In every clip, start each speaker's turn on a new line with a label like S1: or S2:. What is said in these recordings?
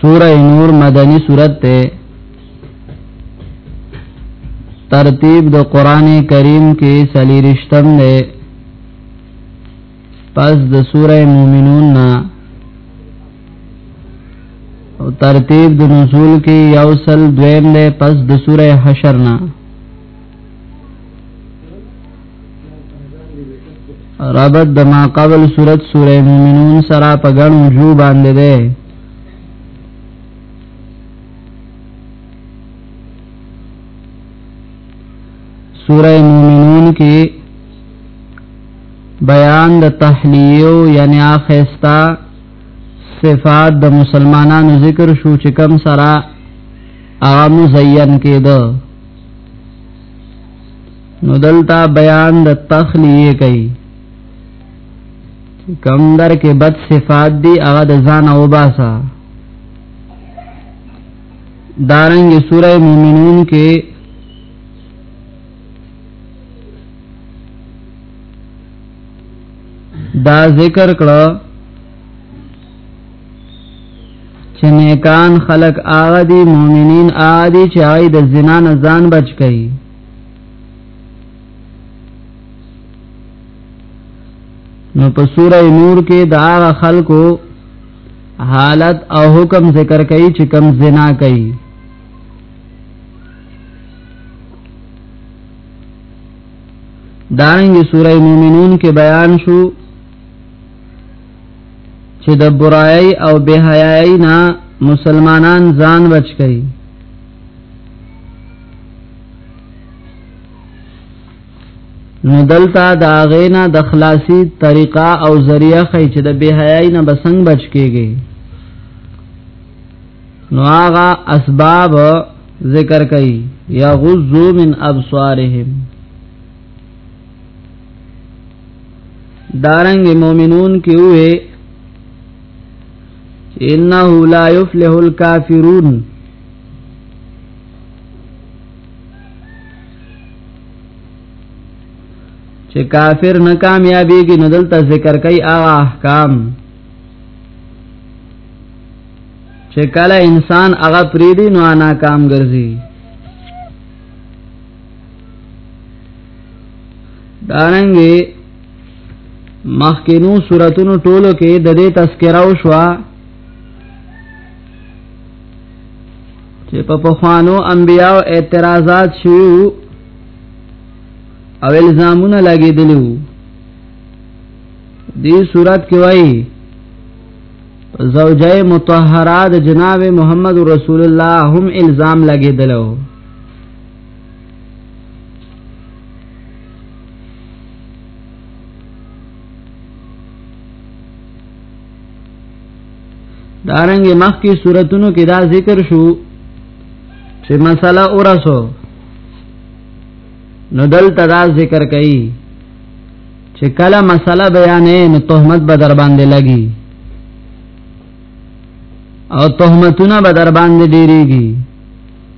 S1: سوره نور مدنی سورت ته ترتیب د قران کریم کې سلیریشتم ده پس د سوره مومنون نا او ترتیب د نزول کې یوصل دویم ده پس د سوره حشر نا رابط د ما قبل صورت سوره مومنون سره په ګڼ وجو باندې ده سوره مومنون کې بیان د تحلیو یعنی اخیستا صفات د مسلمانانو ذکر شو چې کم سره هغه مزین کېده نو دلتا بیان د تخلیه کوي کم در کې بد صفات دی هغه د ځان او باسا دارنګ سوره مومنون کې دا ذکر کړه چې نیکان خلق آغا دی مومنین آغا دی چې آغای د زنا نه ځان بچ کئ نو په سوره نور کې د آغا خلقو حالت او حکم ذکر کئ چې کم زنا کئ دارنګ سوره مومنون کې بیان شو چې د برایي او بهایي نه مسلمانان ځان بچ کړي نو دلته د اغینا د خلاصي طریقه او ذریعہ خې چې د بهایي نه بسنګ بچ کیږي نو هغه اسباب ذکر کړي یا غزو من ابصارهم دارنګ مومنون کې وې انه لا يفلح الكافرون چې کافر نه کامیابیږي نو دلته ذکر کوي هغه احکام چې کله انسان هغه پریدي نو ناکام ګرځي دارنګي مخکینو سوراتونو ټولو کې د دې تذکرہ او شوا چې په پخوانو انبیاو اعتراضات شوو او الزامونه لګیدلو دې صورت کې وایي زوجه مطهره د جناب محمد رسول الله هم الزام لګیدلو دارنګ مخ کی صورتونو کې دا ذکر شو چې مسله اورسو نو دل تدا ذکر کړي چې کله مسله بیانې نو تهمت به در باندې لګي او تهمتونه به در باندې ډیریږي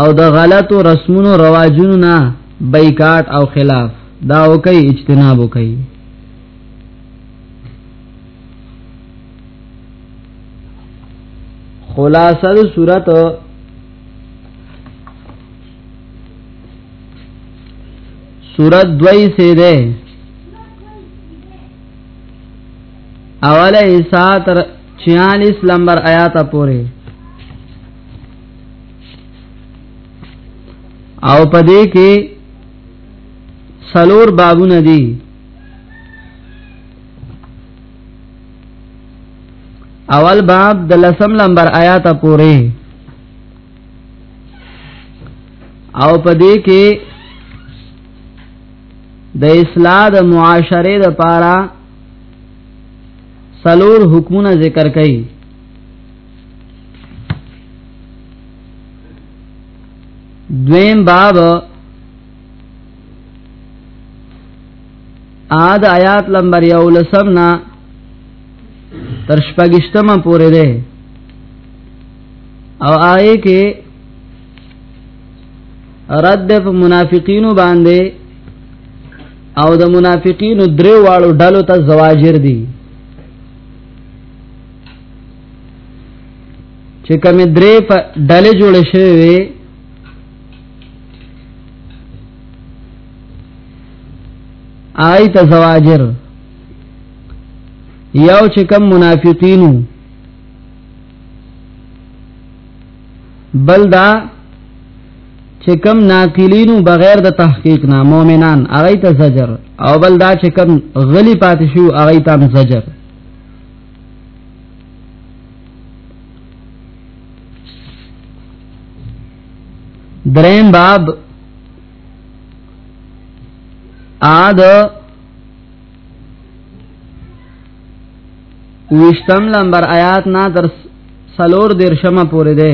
S1: او د غلطو رسمونو رواجونو نه بایکاټ او خلاف دا او کوي اجتناب کوي خلاصه د صورت صورت دوی سه ده اوله ایسا تر 46 نمبر آیات پورې او پدې کې سلور بابونه دي اول باب د لسم نمبر آیات پورې او پدې کې د اصلاح د معاشره د پاره سلور حکمونه ذکر کړي دویم باب آد آیات لمبر یو لسم نا تر شپږشتمه پورې ده او آئے کې رد په منافقینو باندې او د منافقینو درې واړو ډلو ته زواجر دي چې کوم درې په ډلې جوړ شوی وي آی ته زواجر یو چې کوم منافقینو بل دا چې کم ناقلینو بغیر د تحقیق نه مؤمنان هغه ته زجر او بل دا چې کم غلی پاتې شو هغه ته زجر دریم باب آد وشتم لمبر آیات نا در سلور دیر شمع پوری ده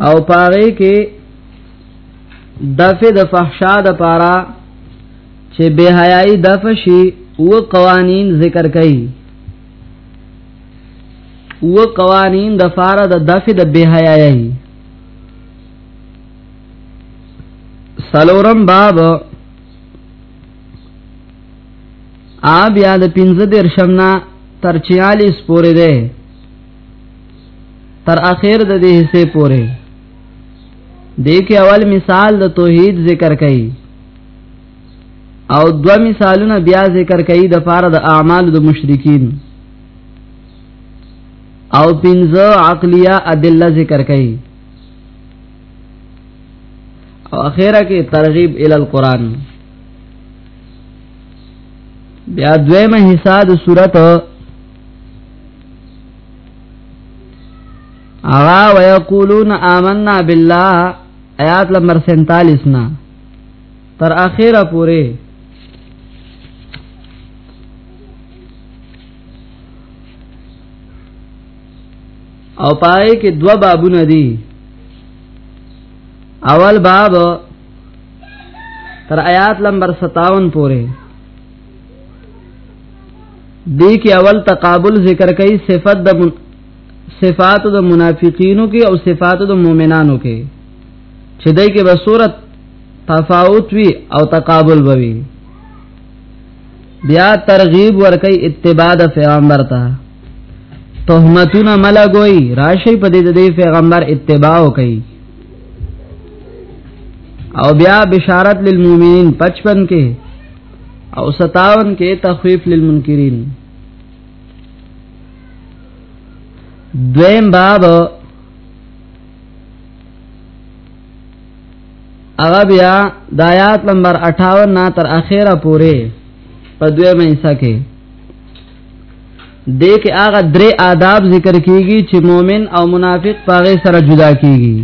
S1: او پاره کې دفع د فحشا د پاره چې بے حیاي دفع شي او قوانین ذکر کړي او قوانین د فاره د دفع د بے حیاي سلورم باب ا بیا د 15 درشم نه تر 46 پورې ده تر اخر د دې حصے پورې دې کې اول مثال د توحید ذکر کړي او دو مثالونه بیا ذکر کړي د فار د اعمال د مشرکین او پنځه عقلیه ادله ذکر کړي او اخیره کې ترغیب ال القران بیا دویمه حصہ د صورت اغا ويقولون آمنا بالله آیات نمبر 47 نا تر اخیره پوره او پای کې دوا بابونه دي اول باب تر آیات نمبر 57 پورې دی کې اول تقابل ذکر کوي صفت د صفات د منافقینو کې او صفات د مؤمنانو کې چې دای کې به صورت تفاوت وي او تقابل وي بیا ترغیب ورکي اتباع د پیغمبر ته تهمتونه ملګوي راشي په دې د پیغمبر اتباع کوي او بیا بشارت للمؤمنین 55 کې او 57 کې تخفیف للمنکرین دویم باب هغه بیا د آیات نمبر 58 نه تر اخره پورې په دوی مېسا کې دې کې هغه درې آداب ذکر کیږي چې مؤمن او منافق پاغه سره جدا کیږي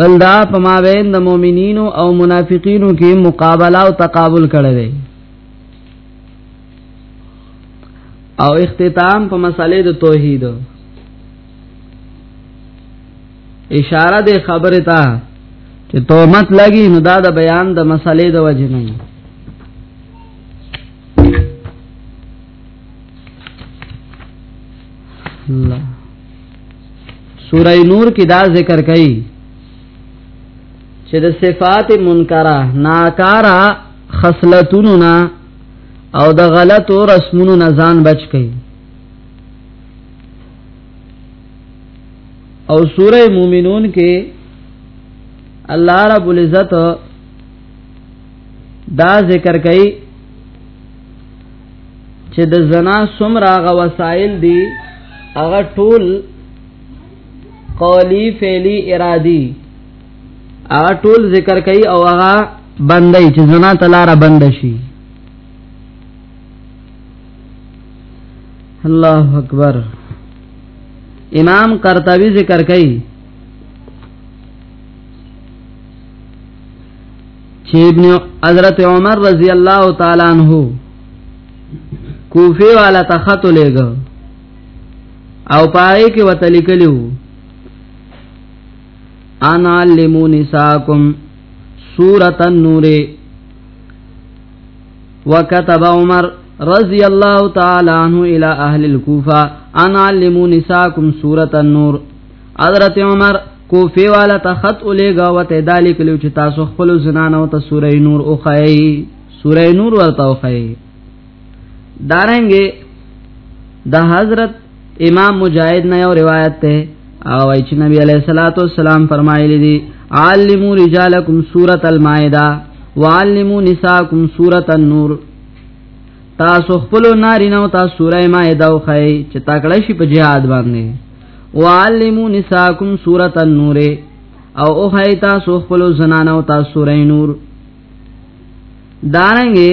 S1: بلدا په مابین د مؤمنینو او منافقینو کې مقابله او تقابل کړی دی او اختتام په مسالې د توحید اشاره د خبره ته چې تومت لګي نو دا د بیان د مسلې د وجه نه الله سورہ نور کې دا ذکر کړي چې د صفات منکره ناکارا خصلتونو نه او د غلطو رسمونو نه ځان بچ کړي او سوره مومنون کې الله رب العزت دا ذکر کوي چې د زنا سمرا غ وسایل دي هغه ټول قولی فعلی ارادی هغه ټول ذکر کوي او هغه بندي چې زنا تلاره بند شي الله اکبر امام قرطبی ذکر کئ چې ابن حضرت عمر رضی الله تعالی عنہ کوفی والا تخت لګ او پای کې وته لیکلو ان علمو نساکم سورۃ النور وكتب عمر رضی الله تعالی عنہ الى اهل الكوفه ان علموا نساءكم سوره النور حضرت عمر کوفی والا ته خط الیګا وته دالیک لو چې تاسو خپل زنانو ته سوره نور او خی سوره نور ورته او خی دارنګ د حضرت امام مجاهد نه یو روایت ته او ای چې نبی علیہ الصلوۃ والسلام فرمایلی دي علموا رجالکم سورۃ المائده وعلموا نساءکم سورۃ النور تاسو خپل نارینه او تاسو سوره مائده او خی چې تکړه شي په jihad باندې وعلموا نساءکم سورۃ النور او او خی تاسو خپل زنانه او تاسو سوره نور دارنګه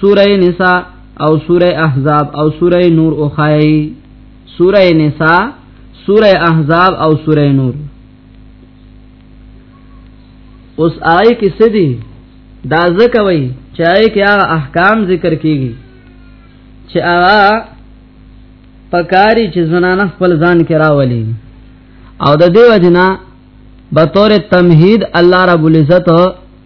S1: سوره نساء او سوره احزاب او سوره نور او خای سوره نساء سوره احزاب او سوره نور اوس آی کې سدي دا ځکه وای چې آی کې هغه احکام ذکر کیږي چې هغه پکاري چې زنانه خپل ځان کې راولي او د دیو جنا بطور تمهید الله رب العزت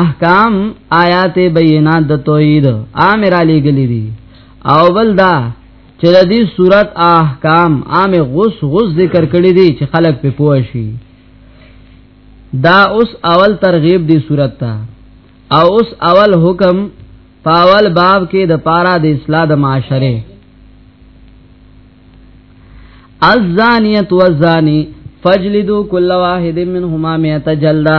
S1: احکام آیات بینات د توحید امر علی گلی دی او بل دا چې د دې صورت احکام عام غوس غوس ذکر کړی دی چې خلک په پوه شي دا اوس اول ترغیب دی صورت ته او اوس اول حکم پاول باب کې د پارا د اصلاح د معاشره الزانیت والزانی فجلدو کل واحد منهما مئه جلده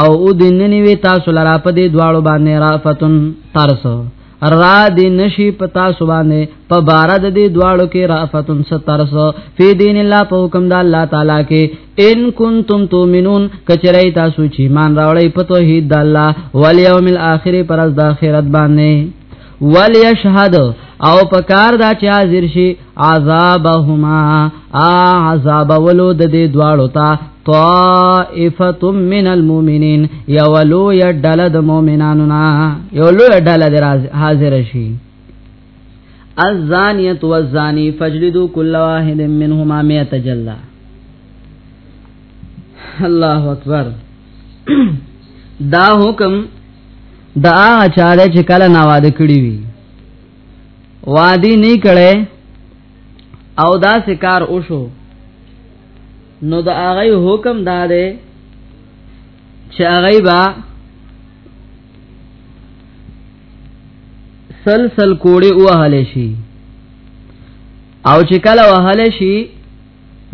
S1: او او دننی وی تاسو لرا په دې دواړو باندې رافتن ترس را دې نشي په تاسو باندې په بار د دې دواړو کې رافتن سترس فی دین الله په حکم د الله تعالی کې ان کنتم تؤمنون کچری تاسو چې مان راوړی په توحید د الله والیوم الاخر پر از د اخرت باندې وليشهد او پکار دا چې حاضر شي عذابهما عذاب ولود دې دواړو ته طائفه من المؤمنين یولو یدل د مؤمنانو نا یولو یدل د حاضر شي الزانیه والزانی فجلدوا كل واحد منهما 100 جلدا الله اکبر دا حکم دا هغه چا ده چې کله نه واده کړی وي وادي نه کړي او دا سکار وشو نو دا هغه حکم دا ده چې هغه با سلسل کوړي وهل شي او چې کله وهل شي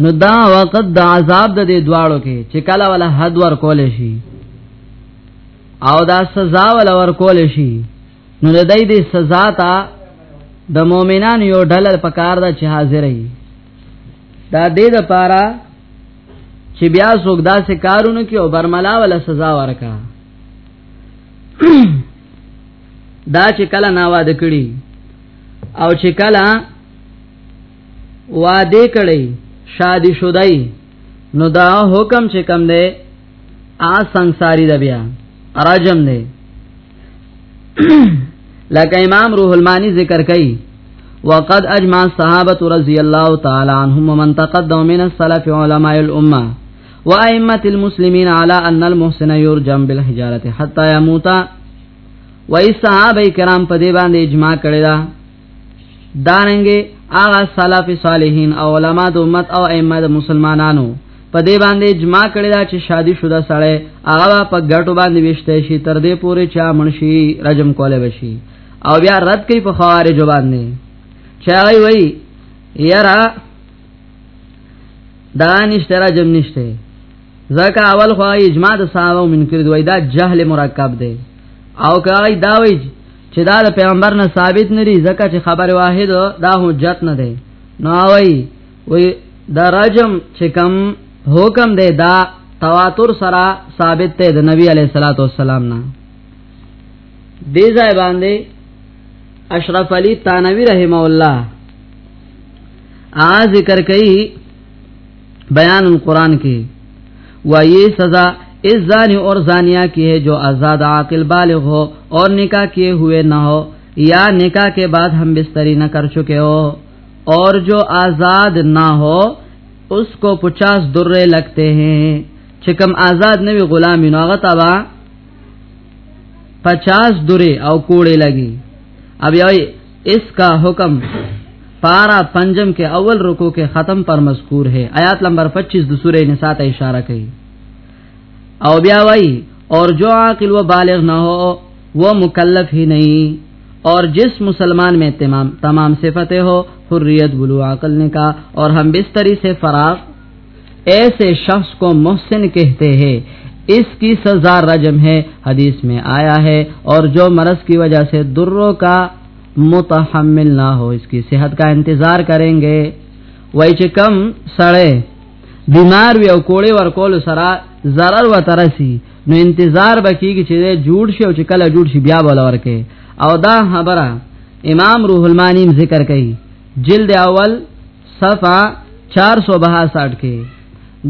S1: نو دا وقت د عذاب د دې دواړو کې چې کله ولا حد ور کول شي او دا سزا ول ور کول شي نو د دې د سزا ته د مؤمنان یو ډلر پکار دا چې حاضرې دا دې د پاره چې بیا څوک داسې کارونه کوي او برملا ولا سزا ورکا دا چې کله نا واده کړي او چې کله واده کړي شادي شودای نو دا حکم چې کم دی آ سنگساری دا بیا راجم دی لکه امام روح المانی ذکر کوي وقد اجمع الصحابه رضی الله تعالی عنهم ومن تقدم من السلف علماء الامه وائمه المسلمین علی ان المحسن یرجم بالحجاره حتى يموت وای صحابه کرام په دې باندې اجماع کړی دا دارنګه هغه سلف صالحین او علما د امت او ائمه د مسلمانانو په دې باندې اجماع کړی دا چې شادي شوه سړی هغه په ګټو باندې وشته شي تر دې پورې چا منشي رجم کوله بشي او بیا رد کوي په خوارج باندې چا وی وی یرا دا نشته رجم نشته ځکه اول خو اجماع د صحابه منکر دوی دا جهل مرکب دی او کای دا وی چې دا د پیغمبر نه ثابت نه لري ځکه چې خبر واحد دا حجت نه دی نو وای وی دا رجم چې کم حکم دی دا تواتر سره ثابت دی د نبی علیه الصلاۃ والسلام نه دې ځای باندې اشرف علی تانوی رحمه الله ا ذکر کوي بیان القرآن کې و یہ سزا اس زانی اور زانیہ کی ہے جو آزاد عاقل بالغ ہو اور نکاح کیے ہوئے نہ ہو یا نکاح کے بعد ہم بستری نہ کر چکے ہو اور جو آزاد نہ ہو اس کو پچاس درے لگتے ہیں چکم آزاد نوی غلامی با پچاس درے او کوڑے لگی اب یوی اس کا حکم پارا پنجم کے اول رکو کے ختم پر مذکور ہے آیات نمبر پچیس دوسرے نسات اشارہ اشارہ او بیاوائی اور جو عاقل و بالغ نہ ہو وہ مکلف ہی نہیں اور جس مسلمان میں تمام, تمام صفتیں ہو حریت بلو عقل نے کہا اور ہم بستری سے فراغ ایسے شخص کو محسن کہتے ہیں اس کی سزا رجم ہے حدیث میں آیا ہے اور جو مرض کی وجہ سے دروں کا متحمل نہ ہو اس کی صحت کا انتظار کریں گے وای چې کم سړی بیمار وي او کوړې ور کول سره zarar و ترسي نو انتظار بکیږي چې جوړ شي او چې کله جوړ شي بیا بول ورکه او دا خبره امام روح المانیم ذکر کوي جلد اول صفه 462 کې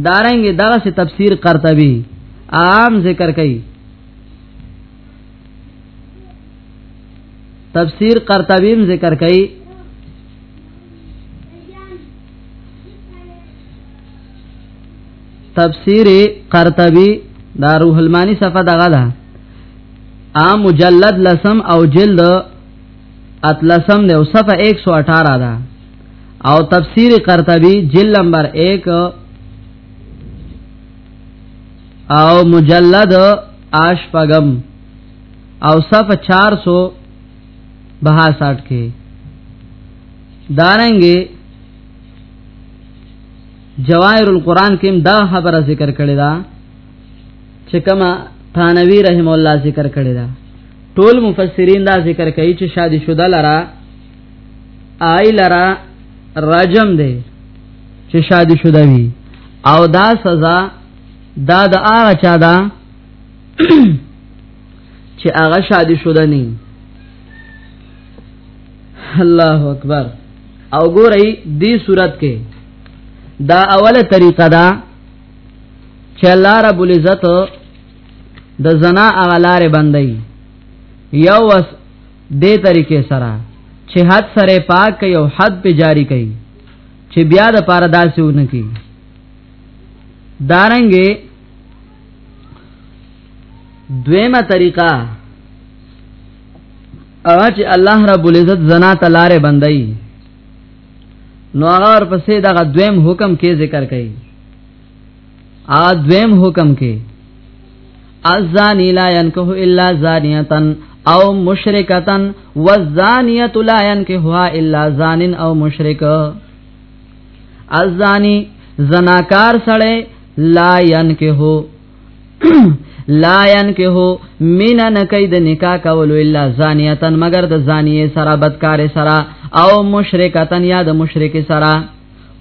S1: دارنګ دغه دا تفسیر قرطبي عام ذکر کوي تفسیر قرطبی ذکر کوي تفسیر قرطبی دا روح المانی صفه دغه ده عام مجلد لسم او جلد اتلسم ده او صفه 118 ده او تفسیر قرطبی جلد نمبر 1 او مجلد آشپغم او صف 462 کې دارنګي جواهر القرآن کې دا خبره ذکر کړې ده چې کما ثانوی رحم الله ذکر کړی دا ټول مفسرین دا ذکر کوي چې شادي شوده لرا آی لرا رجم دی چې شادي شوه وي او دا سزا دا د هغه چا ده چې هغه شادي شوه نه الله اکبر او ګورئ دې صورت کې دا اوله طریقه ده چې الله رب العزت د زنا اغلار بندي یو وس دې طریقې سره چې حد سره پاک کوي او حد په جاری کوي چې بیا د پاره داسې ونه کی دارنګې دویمه طریقه هغه چې الله رب العزت زنا ته لارې بندای نو هغه پسې دا دویم حکم کې ذکر کړي ا دویم حکم کې الزانی لا ينكه الا زانیه او مشرکه والزانیه لا ينكهها الا زان او مشرک الزانی زناکار سړی لا ينكه لا ينكه مين نه کوي د نکاح کولو الا زانیه مگر د زانیه سره بدکار سره او مشرکه یا د مشرک سره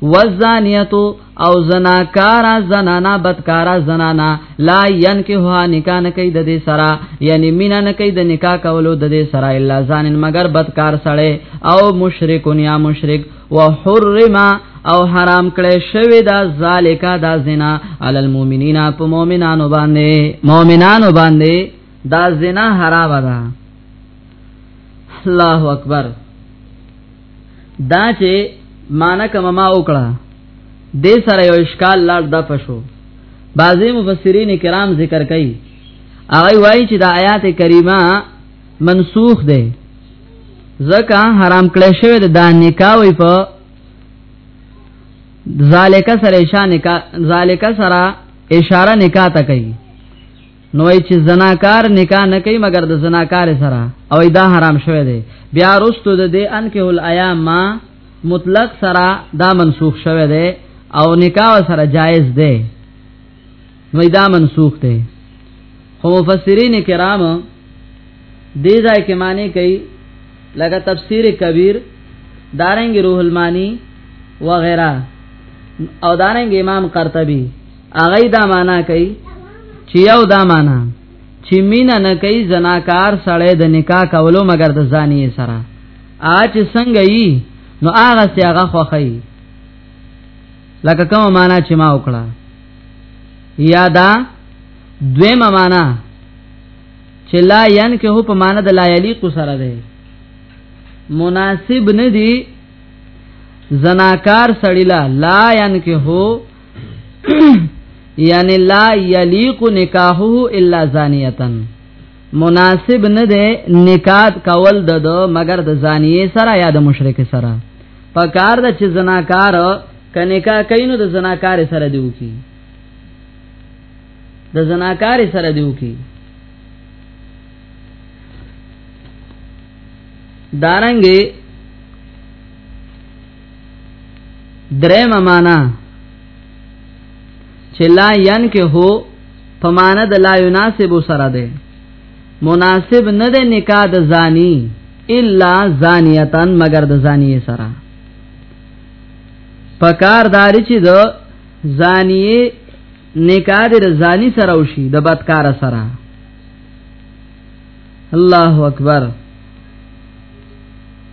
S1: والزانیتو او زناکارا زنانا بدکارا زنانا لا ينکحها نکاح نه کوي د دې سره یعنی مینا نه کوي د نکاح کولو د دې سره الا زانن مگر بدکار سړی او مشرکون یا مشرک وحرما او حرام کړي شوی دا ذالیکا دا زنا عل المؤمنین په مؤمنانو باندې مؤمنانو باندې دا زنا حرام ده الله اکبر دا چې معنی کما ما وکړه دې سره یو اشکال لاړ د پښو بعضی مفسرین کرام ذکر کوي هغه وایي چې دا آیات کریمه منسوخ ده زکه حرام کړی شوی د نکاح وی په ذالک سره اشاره نکاح ذالک سره اشاره نکاح ته کوي نو ای چې زناکار نکاح نه کوي مګر د زناکار سره او دا حرام شوه دی بیا رستو د دې ان کې ول ایام مطلق سره دا منسوخ شوه دی او نکاح سره جایز دی نو دا منسوخ دی خو مفسرین کرام دې ځای کې معنی کوي لکه تفسیر کبیر دارنګ روح المانی وغیرہ او دارنګ امام قرطبی هغه دا معنا کوي چې یو دا معنا چې مینا نه کوي زناکار سړی د نکاح کولو مگر د ځاني سره اچ څنګه یي نو هغه سي هغه خوخی لکه کوم معنا چې ما وکړه یا دا دویمه معنا چې لا ین کې هو په معنا د لا یلیق سره ده مناسب نه دی زناکار سړی لا لا ین کې هو یعنی لا یلیق نکاحه الا زانیتن مناسب نه ده نکاح کول د دو مگر د زانیه سره یا د مشرک سره په کار د چې زناکار ک نکاح کینو د زناکار سره دیو کی د زناکار سره دیو کی دارنګي درېمه معنا چې لا ين کې هو په معنا د لا يناسب سره ده مناسب نه ده نکاح د زانی الا زانیتن مگر د زانیه سره پکار داری چې د زانیه نکاح د زانی سره وشي د بدکار سره الله اکبر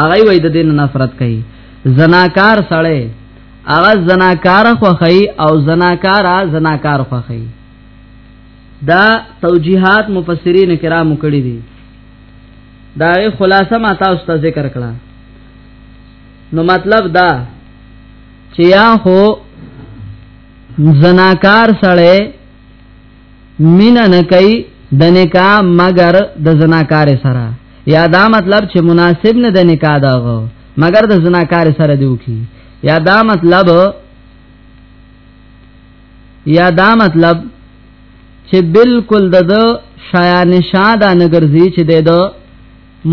S1: هغه وای د دین نفرت کوي زناکار سړی هغه زناکار خوخی او زناکار زناکار خوخی دا توجیهات مفسرین کرامو کړی دي دا خلاصه ما تاسو ته ذکر کړه نو مطلب دا چې یا هو زناکار سړی مینا نه کوي د نکاح مگر د زناکار سره یا دا مطلب چې مناسب نه د نکاح دغه مگر د زناکار سره دیو کی یا دا مطلب یا دا مطلب چې بالکل د شایا نشاده نګرځي چې د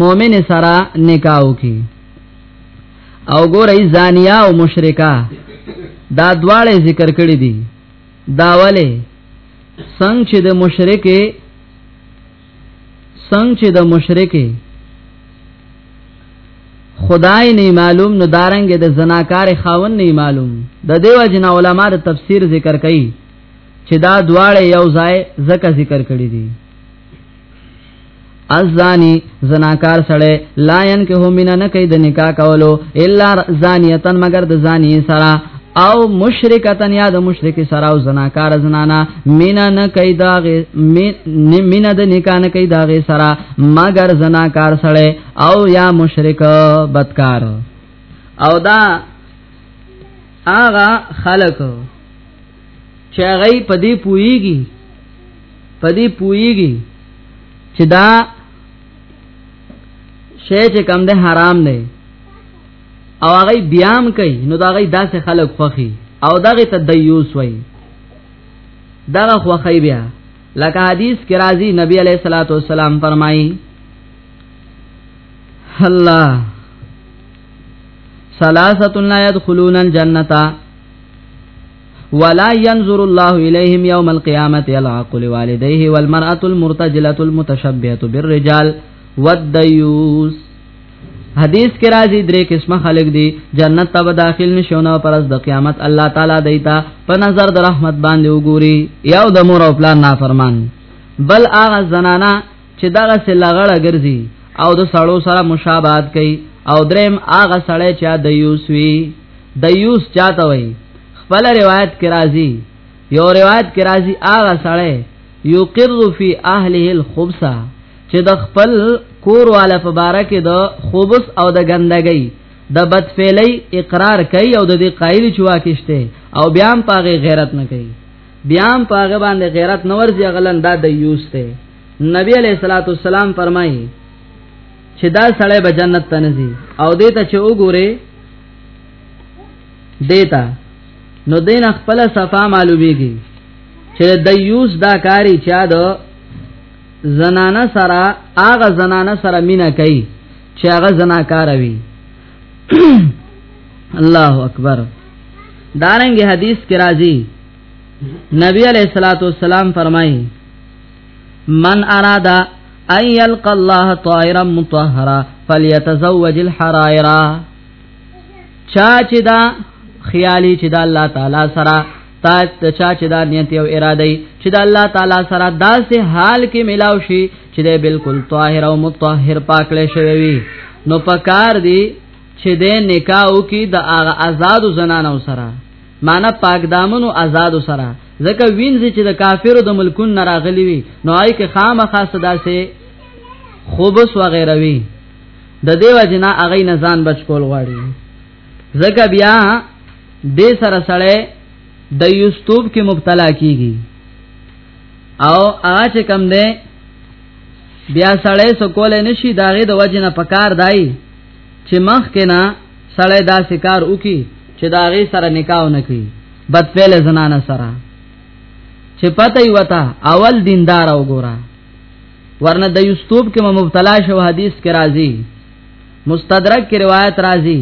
S1: مؤمن سره نکاح وکي او ګورې زانیا او مشرکا دا دواړه ذکر کړی دي داواله څنګه چې د مشرکه څنګه چې د مشرکه خدای نه معلوم نو دارنګ د دا زناکار خاون نه معلوم د دیو جن علماء د تفسیر ذکر کوي چې دا دواړه یو ځای زکه ذکر کړی دي الزانی زناکار سړی لا ين کې همینه نه کوي د نکاح کولو الا زانیتن مگر د زانی سره او مشرکتن یا د مشرک سره او زناکار زنانا مینا نه کوي دا غي مینا د نکاح نه کوي دا غي سره مگر زناکار سره او یا مشرک بدکار او دا هغه خلق چې هغه په دې پويږي په دې پويږي چې دا شی چې کم ده حرام نه او هغه بیام کوي نو دا هغه داسې خلق فخي او دغه تدیوس وایي دغه خوخی بیا لکه حدیث کې راځي نبی علیہ الصلوۃ والسلام فرمایي الله ثلاثه لا يدخلون الجنه ولا ينظر الله اليهم يوم القيامه العاقل والديه والمراه المرتجله المتشبهه بالرجال والديوس حدیث کې راځي درې قسمه خلق دي جنت ته به داخل نشونه پرز د قیامت الله تعالی دیتا په نظر د رحمت باندې وګوري یو د مور او پلان نافرمان بل هغه زنانا چې دغه سلغړه ګرځي او د سړو سره مشابهت کوي او دریم هغه سړی چې د یوس وی د یوس چاته وي خپل روایت کې راځي یو روایت کې راځي هغه سړی یقر فی اهله الخبثه چې د خپل کور والا په باره کې د خوبس او د ګندګۍ د بدفعلی اقرار کوي او د دې قائل چوا کېشته او بیا هم پاغه غیرت نه کوي بیا هم پاغه باندې غیرت نه ورځي غلن دا د یوس ته نبی علیہ الصلوۃ والسلام فرمایي چې دا سړی به جنت ته نزي او دې ته چې وګوره دیتا نو دین خپل صفه معلومیږي چې د یوس دا کاری چا د زنانه سره هغه زنانه سره مینا کوي چې هغه زناکار وي الله اکبر دارنګ حدیث کې راځي نبی علیہ الصلوۃ والسلام فرمایي من ارادا ان يلقى الله طائرا مطهرا فليتزوج الحرائرا چا چې دا خیالي چې دا الله تعالی سره تا چا چې دا نیت او اراده چې د الله تعالی سره داسې حال کې ملاو شي چې د بالکل طاهر او مطهر پاک لې شوی وي نو پکار دی چې د نکاح او کې د هغه آزاد زنانو سره معنا پاک دامن او آزاد سره ځکه وینځي چې د کافرو د ملکون نه راغلي وي نو آی کې خامخا صدا سه خوبس وغیرہ وی د دیو جنا اغه نه ځان بچ کول غواړي ځکه بیا دې سره سره د یوستوب کې مبتلا کیږي او هغه چې کم دی بیا سړی سکول نشي داغه د وجنه پکار دای چې مخ کې نه سړی دا سکار وکي چې داغه سره نکاح نه کوي بد فعل زنانه سره چې پته یې وتا اول دیندار وګوره ورنه د یوستوب کې مبتلا شو حدیث کې راځي مستدرک کې روایت راځي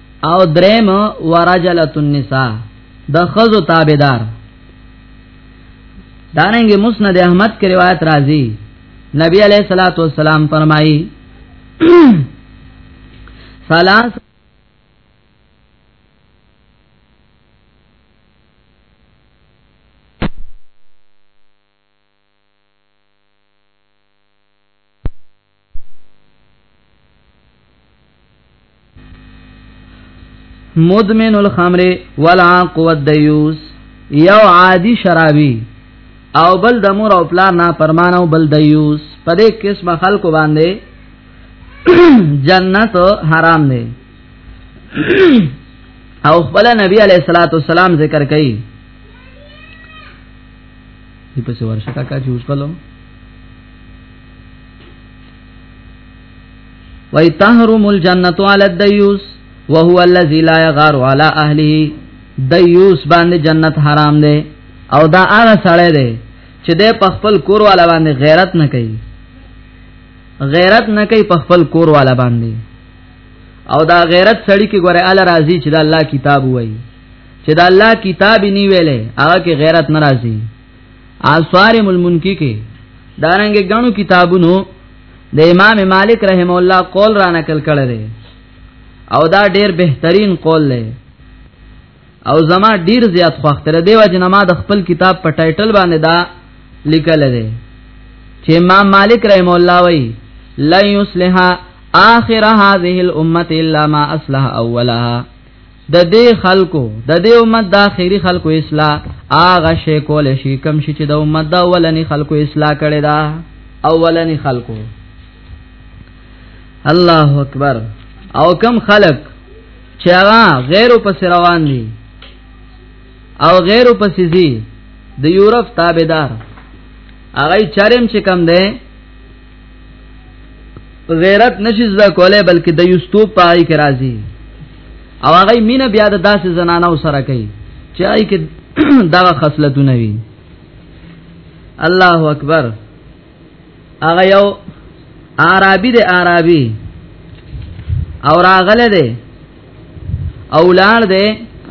S1: او دریم ورجلت النساء د خزو تابعدار دارنګ مسند احمد کې روایت راځي نبی علیہ الصلوۃ والسلام فرمایي ثلاث مدمن الخمر والعاق والدیوس یو عادی شرابی او بل د مور او پلار نه پرمانو بل دیوس په دې قسمه خلکو باندې جنت حرام دی او خپل نبی علیہ الصلوۃ والسلام ذکر کړي دې په څه ورشه کا چې اوس کلو وای تحرم الجنه علی الدیوس وهو الذی لا یغار علی اهله دیوس باندې جنت حرام دی او دا هغه سړی دی چې د خپل کور والا باندې غیرت نه کوي غیرت نه کوي په خپل کور والا باندې او دا غیرت سړی کې ګوره ال راضی چې د الله کتاب وایي چې د الله کتاب نی ویلې هغه کې غیرت ناراضي اسوارم المنکی کې دارنګ غنو کتابونو د امام مالک رحم الله قول را نقل کړی دی او دا ډیر بهترین قول دی او زما ډیر زیات خوښ تر دی وجه نه ما د خپل کتاب په ټایټل باندې دا لیکل دی چې امام مالک رحم الله وای لا یصلح اخر هذه الامه الا ما اصلح اولها د دې خلکو د دې امت د اخیری خلکو اصلاح اغه شی کول شي کم شي چې د امت د اولنی خلکو اصلاح کړي دا اولنی خلکو الله اکبر او کم خلق چې هغه غیر پس روان دي او غیر پس دي د یورپ تابعدار هغه چرم چې کم ده غیرت نشي زده کولای بلکې د یستوب پای کې راځي او هغه مینه بیا د داسې زنانه سره کوي چې آی کې دا خصلتونه وي الله اکبر هغه یو عربي د عربي او راغله ده اولاد ده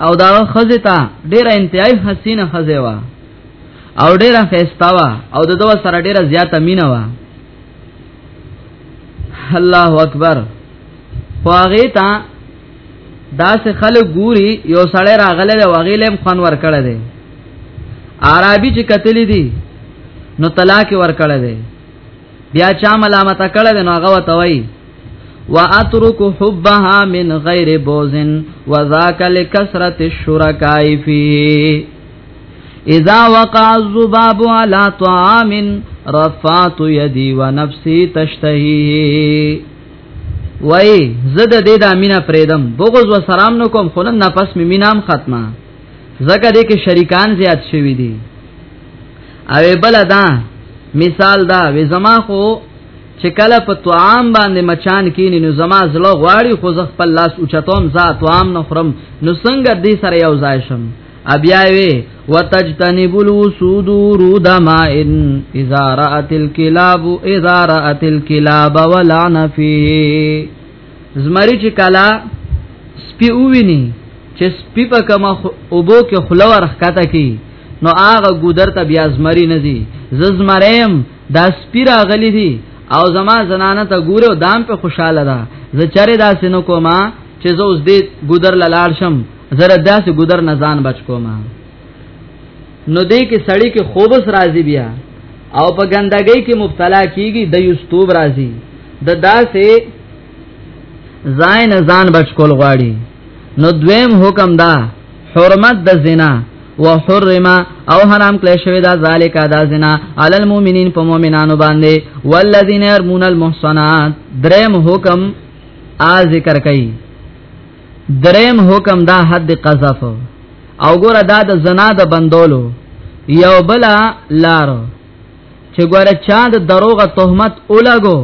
S1: او دا خزه تا ډیره انتهای حسینه خزه وا او ډیره خستا وا او د دوه سره ډیره زیاته مینا وا الله اکبر خو هغه ته داس خلک ګوري یو سړی راغله د وغیلم خون ور کړه دی عربي چې کتلی دي نو طلاق ور کړه دی بیا چا ملامت کړه دی نو هغه وتوي واترك حبها من غير بوزن وذاك لكثرة الشركاء فيه اذا وقع الذباب على طعام رفعت يدي ونفسي تشتهي وای زد دې د امینه پریدم بغض و سلام نو کوم خلن نفس می مینام ختمه زکه دې کې شریکان زیات شوی دي او بل دا مثال دا وې زما خو چې کله په طعام باندې مچان کینې نو زما زړه غواړي خو زه خپل لاس اوچتوم زه طعام نه خورم نو څنګه دې سره یو ځای شم ابیا وی وتجتنب الوسود رود ماء اذا رات الكلاب اذا رات الكلاب ولعن فيه زمری چې کلا سپی اوویني چې سپی په کما اوبو کې خلور خکته کی نو هغه ګودر ته بیا زمری نه دي ززمریم دا سپی راغلی دي او زما زنانه ته ګوره دام په خوشاله ده زه چرې داسې نو کومه چې زه اوس دې ګودر لاړ شم زره داسې ګذر نه ځان بچ کوم نو دې کې سړی کې خوبس راضی بیا او په ګندګۍ کې مبتلا کیږي د یستوب راضی د داسې ځای نه ځان بچ کول غواړي نو دویم حکم دا حرمت د زنا وحرم او حرام کله شوی دا ذالک دا زنا علی المؤمنین په مؤمنانو باندې والذین یرمون المحصنات دریم حکم ا ذکر کئ دریم حکم دا حد قذف او ګوره دا د زنا د بندولو یو بلا لار چې ګوره چا د دروغه تهمت اولاګو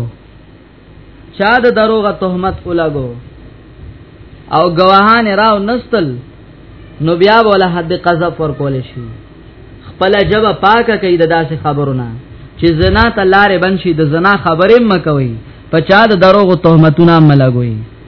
S1: چا د دروغه تهمت اولاګو او گواهان راو نستل نو بیا ولا حد قذف ور کول شي خپل جب پاکه کوي د داسې خبرونه چې زنا ته لارې بنشي د زنا خبرې مکوي په چا د دروغ تهمتونه ملګوي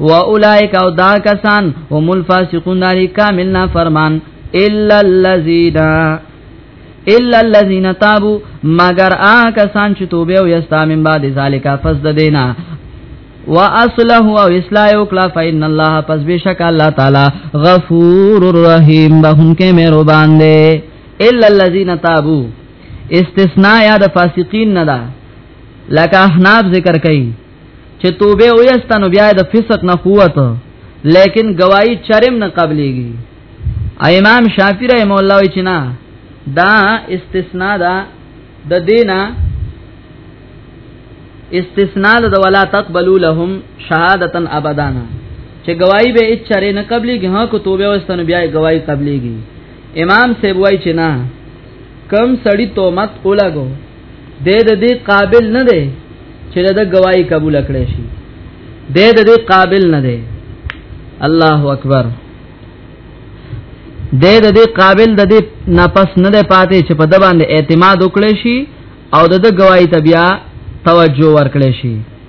S1: و اولائک او دا کسان هم الفاسقون داری کامل نا فرمان الا الذین الا الذين تابوا مگر آ کسان چې توبه او یستا من بعد ذالک پس د دینا واصله او اصلاح او کلا فین الله پس بشک الله تعالی غفور الرحیم بهون کې مهربان دی الا الذين تابوا استثناء یا د فاسقین نه ده لکه احناف ذکر کړي چې توبه ویستنو بیا د فسق نه قوت لیکن گواہی چرم نه قبليږي امام شافعی رحم الله وی چې نه دا استثناء دا د دینا استثناء د ولا تقبلوا لهم شهادتا ابدا چې گواہی به هیڅ چره نه قبليږي ها کو توبه وستنو بیا گواہی قبليږي امام سیبوی چې نه کم سړی تومت اولګو د دې قابل نه دی چې د گواہی قبول کړي شي د دې قابل نه دی الله اکبر د دې قابل د دې نفس نه دی پاتې چې په د باندې اعتماد وکړي شي او د د گواہی ته بیا توجه ورکړي شي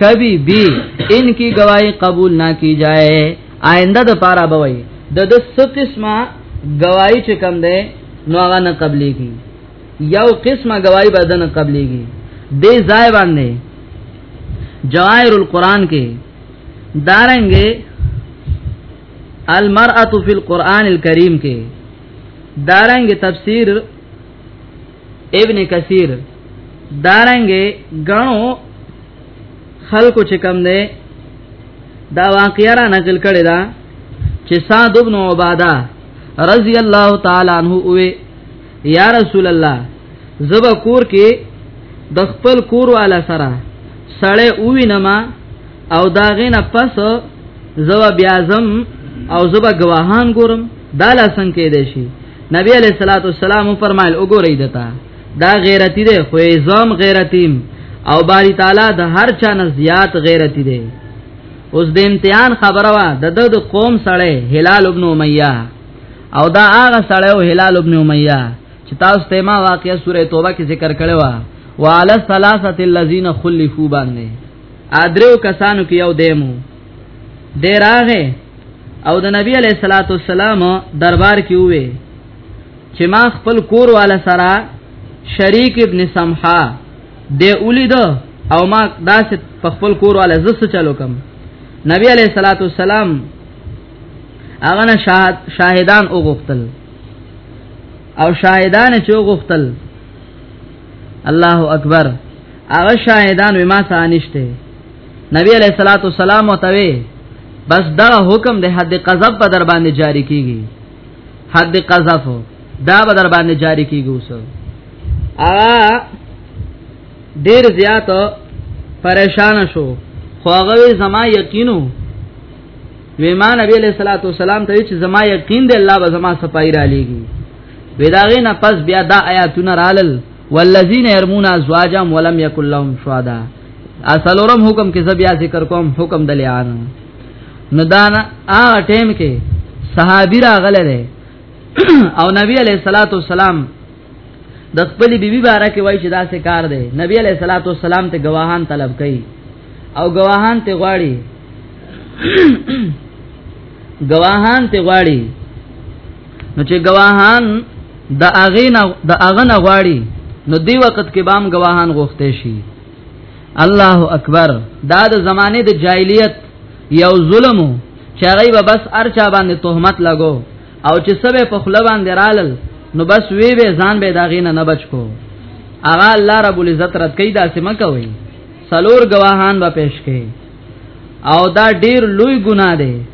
S1: کبھی بھی ان کی گواہی قبول نہ کی جائے آئندہ د پارا بوي د د څو قسمه گواہی چې کم ده نو هغه نه قبليږي یو قسمه گواہی به نه قبليږي د ځای باندې جواهر القرآن کې دارنګه المرأه فی القرآن الکریم کې دارنګه تفسیر ابن کثیر دارنګ غنو خلکو چې کم دی دا واقعیا را نقل کړی دا چې سعد ابن عباده رضی الله تعالی عنہ وې یا رسول الله زب کور کې د خپل کور والا سره سړې اوینما او داغه نه پس زو بیا زم او زب گواهان ګورم دا لا څنګه کې دی شي نبی علیہ الصلوۃ والسلام فرمایل وګورئ دتا دا غیرتی دی خو ازم غیرتیم او باری تعالی د هر چا نه زیات غیرتی دی اوس د امتحان خبره وا د د قوم سره هلال ابن امیہ او دا هغه سره او هلال ابن امیہ چې تاسو ته ما واقعیا سوره توبه کې ذکر کړو وا وعلى الثلاثه الذين خلفوا باندې ادرو کسانو کې یو دیمو دی راغه او د نبی علیہ الصلوۃ والسلام دربار کې وې چې ما خپل کور والا سره شریک ابن سمحا دی اولید او ما داسې په خپل کور والا زس چلو کم نبی علیہ الصلوۃ والسلام هغه نه شاهد شاهدان او غختل او شاهدان چې غختل الله اکبر هغه شاهدان وما سانشته نبی علیہ الصلوۃ والسلام وتوی بس دا حکم د حد قذف په در باندې جاری کیږي حد قذف دا به در باندې جاری کیږي اوس ا ډیر زیات پریشان شو خو هغه زما یقینو ویما نبی علیہ الصلوۃ والسلام ته چې زما یقین دی الله به زما سپای را لېږي وداغې نه پس بیا دا آیاتونه رالل والذین يرمون ازواجهم ولم يكن لهم شهدا اصلورم حکم کې زبیا ذکر کوم حکم د لعان نو دانا ا ټیم کې صحابي راغله ده او نبی علیہ الصلوۃ والسلام د خپل بیبي باره کې وایي چې دا څه کار دی نبی علیہ الصلوۃ والسلام ته گواهان طلب کړي او گواهان ته غواړي گواهان ته غواړي نو چې گواهان د اغه نه د اغه نه غواړي نو دی وخت کې بام گواهان غوښته شي الله اکبر دا د زمانه د جاهلیت یو ظلم چې هغه به بس ارچا باندې تهمت لګو او چې سبه په خله باندې رالل نو بس وی به ځان به دا غینه نه بچ کو اغه الله رب العزت رد کوي دا سم کوي سلور گواهان به پیش کوي او دا ډیر لوی ګناه دی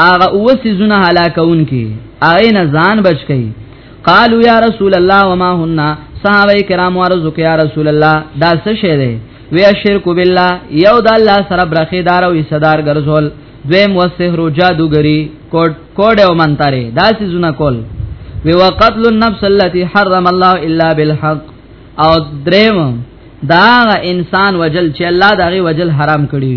S1: هغه اوسیزونه هلاکون کی هغه نه ځان بچ کی قالو یا رسول الله وما هن صحابه کرام ورزق یا رسول الله دا څه شه دی وی شرک بالله یو د الله سره برخه دار او صدر ګرځول دویم وسحر او جادوګری کوډ کوډ او منتره دا څه زونه کول وی وقتل النفس التي حرم الله الا بالحق او دریم دا انسان وجل چې الله دغه وجل حرام کړی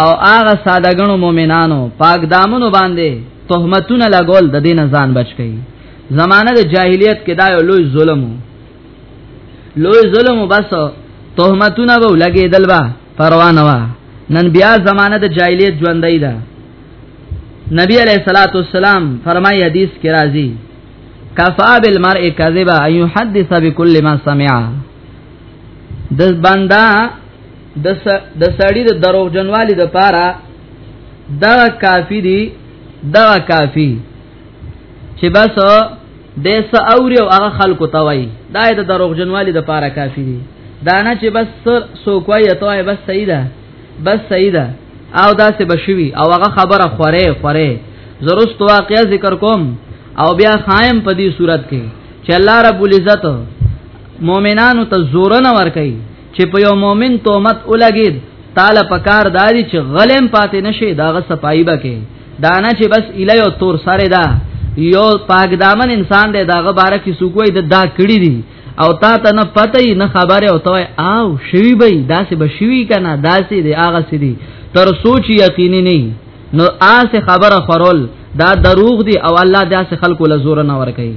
S1: او هغه سادهګنو مؤمنانو پاک دامنو باندې تهمتونه لګول د دین ځان بچ کړي زمانه د جاهلیت کې دا یو لوی ظلم لوی ظلم بس تهمتونه به لګي دلبا پروا نه وا نن بیا زمانه د جاهلیت ژوندۍ ده نبی علیہ الصلوۃ والسلام فرمایي حدیث کې راځي کفا بالمرء کذبا ان يحدث بكل ما سمع د بندا د د سړی د دروغجنوالي د پاره دا کافی دی دا کافی چې بس د س اوري او هغه خلکو ته وای دا د دروغجنوالي د پاره کافی دی دا نه چې بس سوکوي ته بس صحیح ده بس صحیح ده او دا څه بشوي او هغه خبره خوره خوره زروست واقعیا ذکر کوم او بیا خایم په دې صورت کې چې الله رب العزت مؤمنانو ته زور نه ور کوي چې په یو مؤمن تومت ولګید تعالی پکار دادی چې غلم پاتې نشي داغه صفائی بکې دانا چې بس الی او تور سره دا یو پاک دامن انسان دی داغه باره کې سوګوي د دا کړی دی او تا ته نه پته نه خبره او ته او شوی به داسې به شوی کنه داسې دی هغه سری تر سوچ یقیني نه نو آس خبره خورول دا دروغ دی او الله داسې خلکو لزور نه ور کوي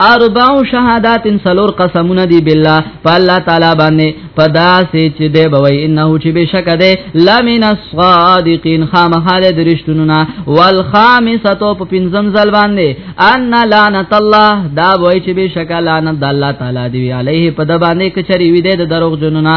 S1: اربع شهادات سلور قسمونه دی بالله په الله تعالی باندې پدا سي چې دی بوي انه چې بشک ده لمن الصادقین خامخاله درشتونونه والخامسه په پنځم ځل باندې ان لعنت الله دا وای چې بشک لعنت الله تعالی دی علیه په د باندې کچری وي د دروغ جنونه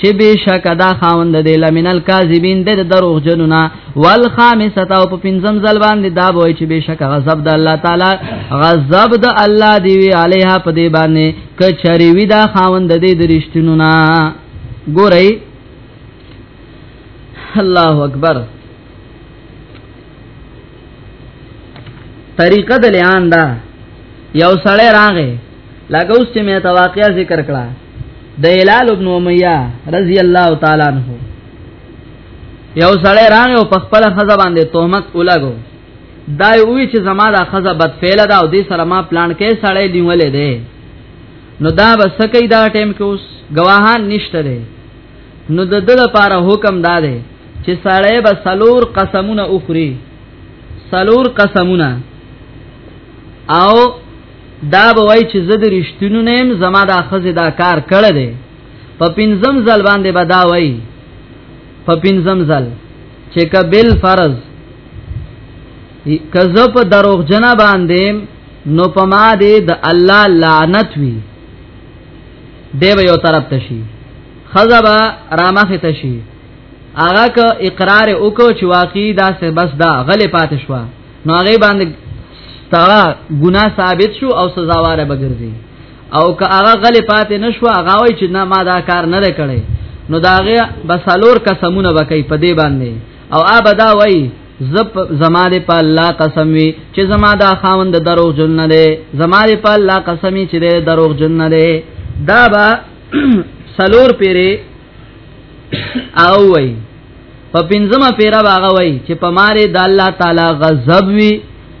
S1: چې بشک دا خاوند دی لمنل کاذبین د دروغ جنونه والخامسه او په پنځم ځل باندې دا وای چې بشک غضب د الله تعالی غضب د الله دی وی علیها په دی باندې کچری وی دا خاوند دی د رښتینو نه ګورئ الله اکبر طریقه د لعان دا یو سړی راغې لکه اوس چې مې تا واقعیا ذکر کړه د هلال ابن امیہ رضی الله تعالی عنہ یو سړی راغې او په خپل خزه باندې تهمت ولګو دا وی چې زما د خزه بد فعل ده او دې سره ما پلان کې سړی دیولې ده نو دا بس کوي دا ټیم کې اوس گواهان نشته ده نو د دل لپاره حکم دا دی چې سړی به سلور قسمونه اخري سلور قسمونه او دا به وای چې زه د رښتینو نیم زما د خزه دا کار کړی دی په پنځم ځل باندې به دا وای په پنځم ځل چې کبل فرض کزه په دروغ جنا باندې نو پما دې د الله لعنت وی دی به یو طرف ته شي خزه به رامخه ته شي هغه که اقرار وکړو چې واقعي دا څه بس دا غلې پاتې شو نو هغه باندې ستاره ګناه ثابت شو او سزاوار به ګرځي او که هغه غلې پاتې نشو هغه وای چې نه ما دا کار نه کړی نو داغه بسالور قسمونه وکي په دې باندې او ابدا وای زپ زما دې په الله قسم وی چې زما دا خاوند دروغ جن نه دی زما دې په الله قسم چې دې دروغ جن نه دی دا با سلور پیری او وی په پنځمه پیرا باغ وی چې په ماره د الله تعالی غضب وی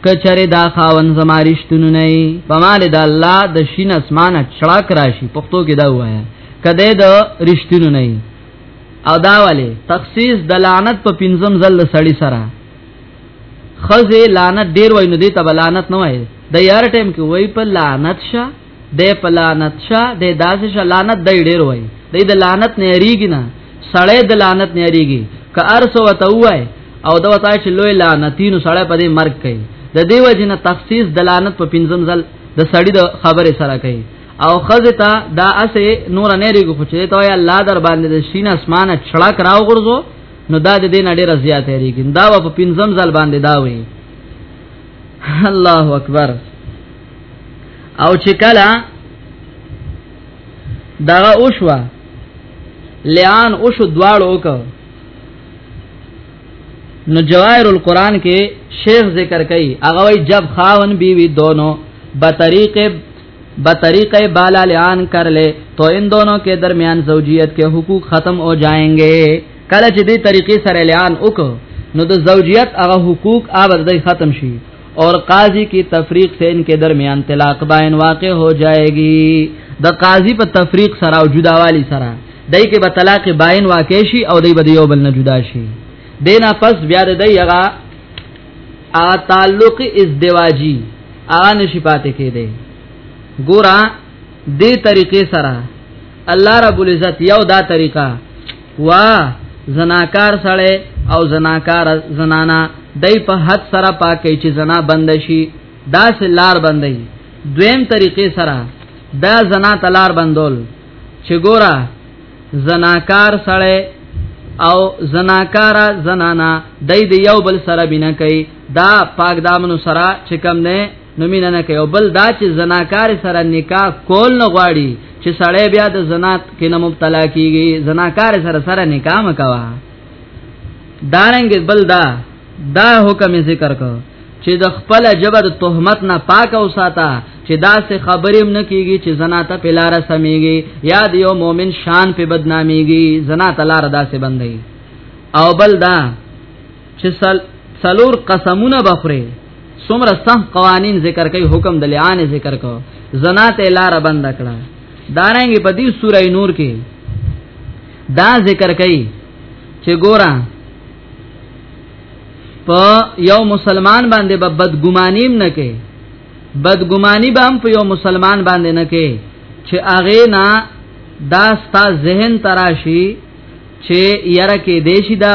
S1: کچره دا خاوند زما رښتونه نه وي په ماره د الله د شین اسمانه چړاک راشي پښتو کې دا وایا کده د رښتونه نه وي او دا ولی تخصیص د لعنت په پنځم ځل سړی سره خزه لعنت ډیر وای نو دې ته لعنت نه وای د یار ټیم کې وای په لعنت شه د په لعنت شه د داسې شه لعنت د ډیر وای د د لعنت نه یریږي نه سړی د لعنت نه یریږي که ارسو ته وای او دا وتا چې لوی لعنتینو سړی په دې مرګ کوي د دیو جن تخصیص د لعنت په پنځم ځل د سړی د خبره سره کوي او خزتا دا اسه نور نه ریګو خو چې ته الله در باندې د شین اسمانه چړک راو غرزو نو دا د دین ډیره زیاته ریګي دا په پنځم ځل باندې دا وی الله اکبر او چې کله دا اوشوا لعان اوشو دواړو وکړو نو جواهر القرآن کې شیخ ذکر کوي هغه وی جب خاون بیوی بی دونو بطریق بطریقه بالا لعان کر لے تو ان دونوں کے درمیان زوجیت کے حقوق ختم ہو جائیں گے کله چې دې طریقې سره لعان وکړو نو د زوجیت هغه حقوق آبد دی ختم شي اور قاضی کی تفریق سے ان کے درمیان طلاق باین واقع ہو جائے گی د قاضی په تفریق سره او جداوالی سره دای کې به طلاق باین واقع شي او دای به یو بل نه جدا شي دینا پس بیا د دی هغه تعلق ازدواجی هغه نشي پاتې کېده ګورا دې طریقې سره الله رب العزت یو دا طریقه وا زناکار سره او زناکار زنانا دای په حد سره پاکي چې زنا بند شي دا سلار بندي دویم طریقې سره دا زنا تلار بندول چې ګورا زناکار سره او زناکارا زنانا دای د یو بل سره بنا کوي دا پاک دامنو سره چې کم نه نو مين نه کوي بل دا چې زناکار سره نکاح کول نه غواړي چې سړی بیا د زنا کې نه مبتلا کیږي زناکار سره سره نکاح مکوا دارنګ بل دا دا حکم ذکر کو چې د خپل جبر تهمت نه پاک او ساته چې دا سه خبرې نه کیږي چې زنا ته پلار سميږي یا د یو مؤمن شان په بدناميږي زنا ته لار داسې بندي او بل دا چې سل سلور قسمونه بخره سمره سم قوانین ذکر کوي حکم د لعان ذکر کو زنا ته لار بند کړه دارنګ په دې سورې نور کې دا ذکر کوي چې ګورا په یو مسلمان باندې به بدګمانیم نه کې بدګمانی به هم په یو مسلمان باندې نه کې چې اغه نه دا ستا ذهن تراشی چې یره کې دیشی دا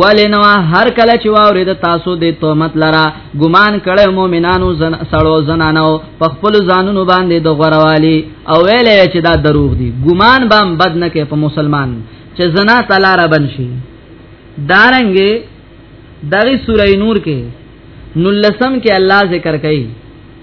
S1: ولنو هر کله چې واورې د تاسو د تومت لرا ګمان کړي مؤمنانو زن سړو زنانو په خپل ځانونو باندې د غوروالي او ویلې چې دا دروغ دي ګمان بام بد نه کې په مسلمان چې زنا تعالی را بنشي دارنګي دغه سورې نور کې نلسم کې الله ذکر کوي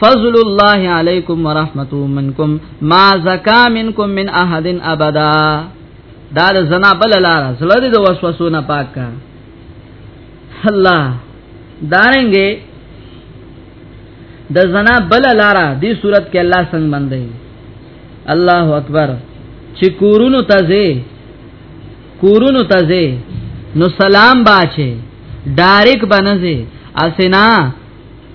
S1: فضل الله علیکم ورحمته منکم ما زکا منکم من احد ابدا دا د زنا بل لار زړه د وسوسو نه پاک کا الله دارنګې د زنا بل لار دی صورت کې الله څنګه باندې الله اکبر چې کورونو تازه کورونو تازه نو سلام باچه ډایرک بنځه اسنا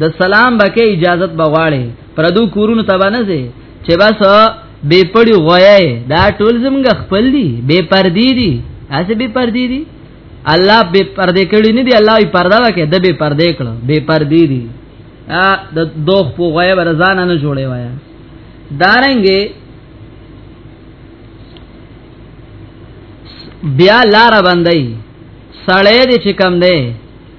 S1: د سلام بکې اجازه بغواړي پردو کورونو ته باندې سي چې بس بے پړی غوي دا ټول زمګ خپل دي بے پردي دي اسه بے پردي دي الله بے پردې کړی نه دي الله یې پرده وکړي د بے پردې کړو بے پردي دي ا د دوخ په غوي ورزان نه جوړي وایا دارنګي بیا لار باندې سړې دې چې کم دی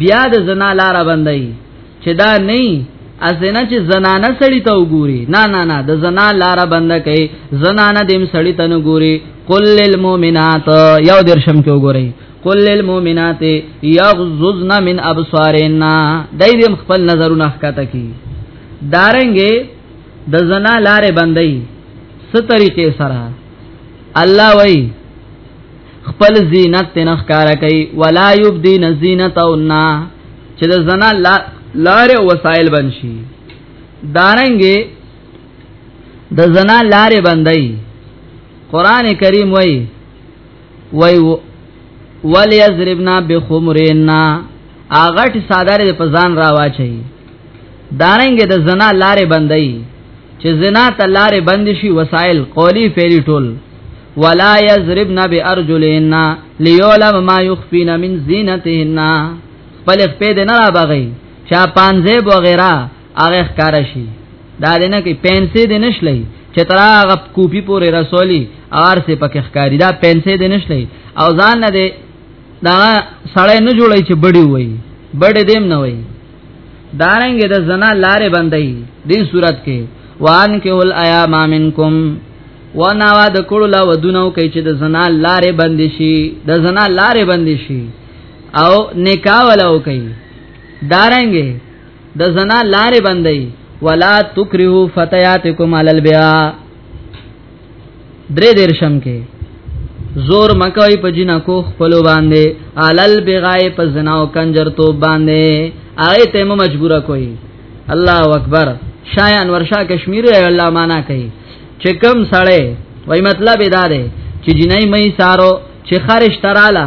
S1: بیا د زنا لار بندای چې دا نه اسنه چې زنانه سړی ته وګوري نه نه نه د زنا لار بند کئ زنانه دیم سړی ته نه ګوري قل للمؤمنات یو درشم کې وګورئ قل للمؤمنات یغضضن من ابصارهن دای دې خپل نظرونه ښکته کی دارنګې د دا زنا لارې بندي ست طریقې سره الله وای خپل زینت تنخ کار کوي ولا یبدین زینتهن چې د زنا لار او وسایل بنشي دارنګي د دا زنا لارې بندای قران کریم وای وای ولیذربنا بخمرنا اغه ټ ساده لري په ځان راواچي دارنګ د دا زنا لارې بندي چې زنا ته لارې بند شي وسایل قولی فعلی ټول ولا یضربن بارجلهن ليعلم ما يخفين من زينتهن خپل خپې دې نه را بغي چا پانځه وغیرہ هغه ښکار شي دا دې نه کې پنسي دې نشلې چې تر هغه کوپی پورې رسولي ار سه پکې ښکاری دا پنسي دې نشلې او ځان نه دې دا سړی نه جوړي چې بډي وای بډې دې نه وای دارنګ د دا زنا لارې بندي دې صورت کې وان کې ول ایا ما منکم وانا وا د کړه لا ودونو کوي چې د زنا لارې بند شي د زنا لارې بند شي او نکاح ولو کوي دارنګ د زنا لارې بندي ولا تکرهو فتياتکم علی البیع درې درشم کې زور مکوي په جنا کو خپل باندې علل بغای په زنا او کنجر تو باندې آیت ته مجبوره کوي الله اکبر شای انور شاه کشمیری الله معنا کوي چې کم سړی وای مطلب دا دی چې جنای مې سارو چې خارج تراله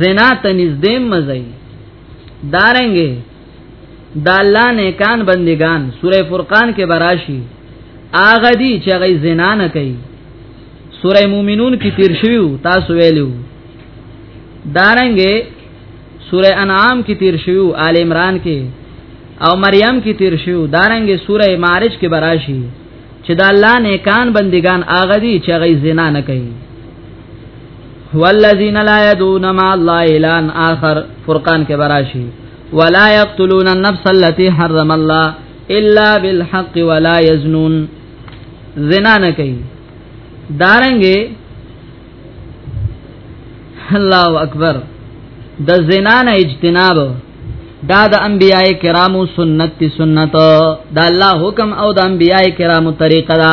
S1: زنا ته نږدې مزي دارنګي د الله نیکان بندگان سوره فرقان کې براشي اغه دي چې غي زنا نه کوي سوره مومنون کې تیر شویو تاسو ویلو دارنګي سوره انعام کې تیر شویو آل عمران کې او مریم کې تیر شویو دارنګي سوره معارج کې براشي چې د الله نیکان بندگان اغه دي چې غي زنا نه کوي والذین لا یدون مع الله الان اخر فرقان کې براشي ولا یقتلون النفس التي حرم الله الا بالحق ولا یزنون زنا نه کوي دارنګي الله اکبر د زنا نه اجتناب دا د انبیای کرامو سنت سنت دا الله حکم او د انبیای کرامو طریقه دا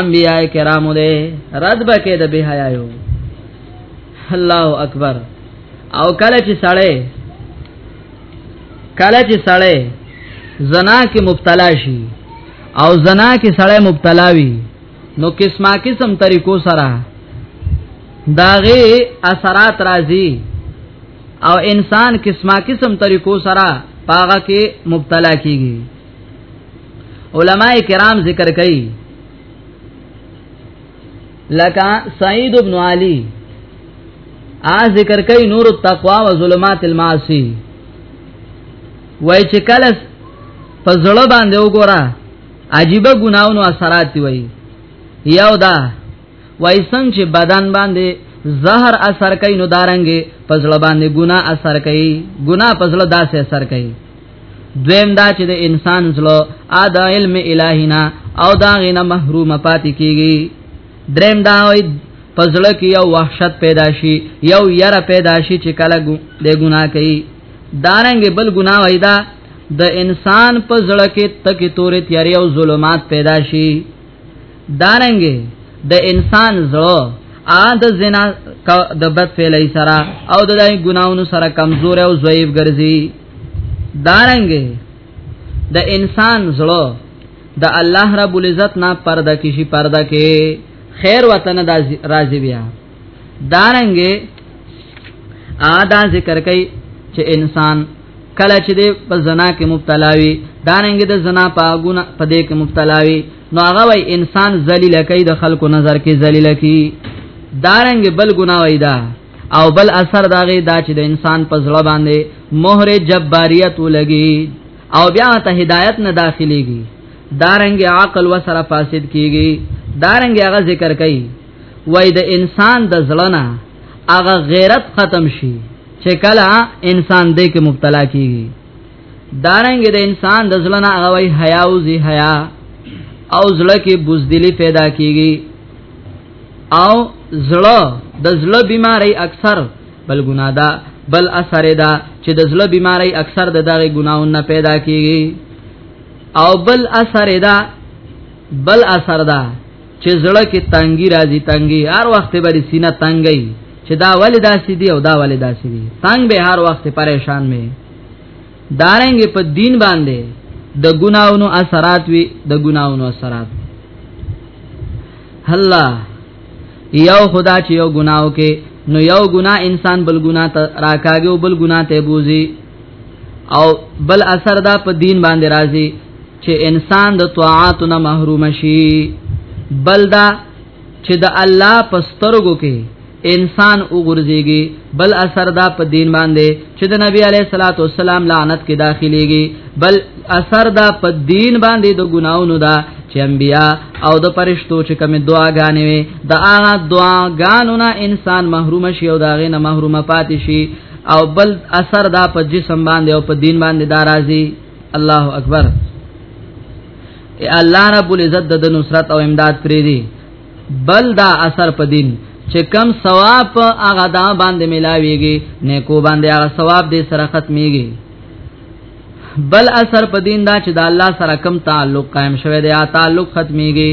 S1: انبیاء کرامو دې رد بکې د به حیا یو الله اکبر او کله چې سړی کله چې سړی زنا کې مبتلا شي او زنا کې سړی مبتلا وي نو قسمه قسم طریقو سره داغه اثرات راځي او انسان قسمه قسم طریقو سره پاغه کې مبتلا کیږي علماء کرام ذکر کوي لکه سعید ابن علی ا ذکر کوي نور التقوا و ظلمات المعاصی وای چې کله په زړه باندې وګوره عجیب ګناونو اثرات وي یو دا وای څنګه چې بدن باندې زهر اثر کوي نو دارنګي پزړه باندې ګنا اثر کوي ګنا پزړه داسې اثر کوي دویم دا چې د انسان زړه ادا علم الهینا او دا غینه محروم پاتې کیږي دریم دا وای پزړه کې یو وحشت پیدا شي یو یره پیدا شي چې کله د ګنا کوي دارنګ بل ګنا وای دا د انسان پزړه کې تکي تورې تیارې او ظلمات پیدا شي دارنګ د انسان زړه ا د زنا د بد فعلی سره او د دای ګناونو سره کمزور او ضعیف ګرځي دارنګ د انسان زړه د الله رب العزت نه پرده کې شي پرده کې خیر وطن د راضي بیا دارنګ ا دا ذکر کوي چې انسان کله چې دی په زنا کې مبتلا وي داننګ د زنا په ګونه په دې کې مبتلا وي نو هغه وای انسان ذلیل کوي د خلکو نظر کې ذلیل کوي دارنګ بل ګنا وای دا او بل اثر داغه دا چې د انسان په ځړ باندې مہر جباریت ولګي او بیا ته هدایت نه داخليږي دارنګ عقل وسره فاسد کیږي دارنګ هغه ذکر کوي وای د انسان د زړه هغه غیرت ختم شي چې کله انسان دې کې مبتلا کیږي دارنګ د انسان د زړه هغه وای حیا او زی حیا او زړه کې بوزدلی پیدا کیږي او زړه د زړه بیماری اکثر بل ګنا ده بل اثر ده چې د زړه بیماری اکثر د دغه ګناونه پیدا کیږي او بل اثر ده بل اثر ده چې زړه کې تنګي راځي تنګي هر وخت به سینه تنګي چې دا ولې داسې دی او دا ولې داسې دی تنګ به هر وخت پریشان مې دارنګ په دین باندې د ګناونو اثرات وي د ګناونو اثرات الله یو خدا چې یو ګناو کې نو یو ګنا انسان بل ګنا ته راکاږي او بل ګنا ته بوزي او بل اثر دا په دین باندې راځي چې انسان د طاعات نه محروم شي بل دا چې د الله پسترګو کې انسان وګرځيږي بل اثر دا په دین باندې چې د نبی عليه صلوات و سلام لعنت کې داخليږي بل اثر دا په دین باندې د ګناونو دا چې انبیا او د پرشتو چې کوم دعاګانې وي د هغه دعاګانو نه انسان محروم شي او دا غي نه محروم پاتې شي او بل اثر دا په جسم باندې او په دین باندې دا راځي الله اکبر ای الله رب العزت د نصرت او امداد پری دی بل دا اثر په دین چې کم ثواب هغه دا باندې ملاويږي نیکو باندې هغه ثواب دې سره ختميږي بل اثر په دین دا چې د الله سره کم تعلق قائم شوه دی تعلق ختميږي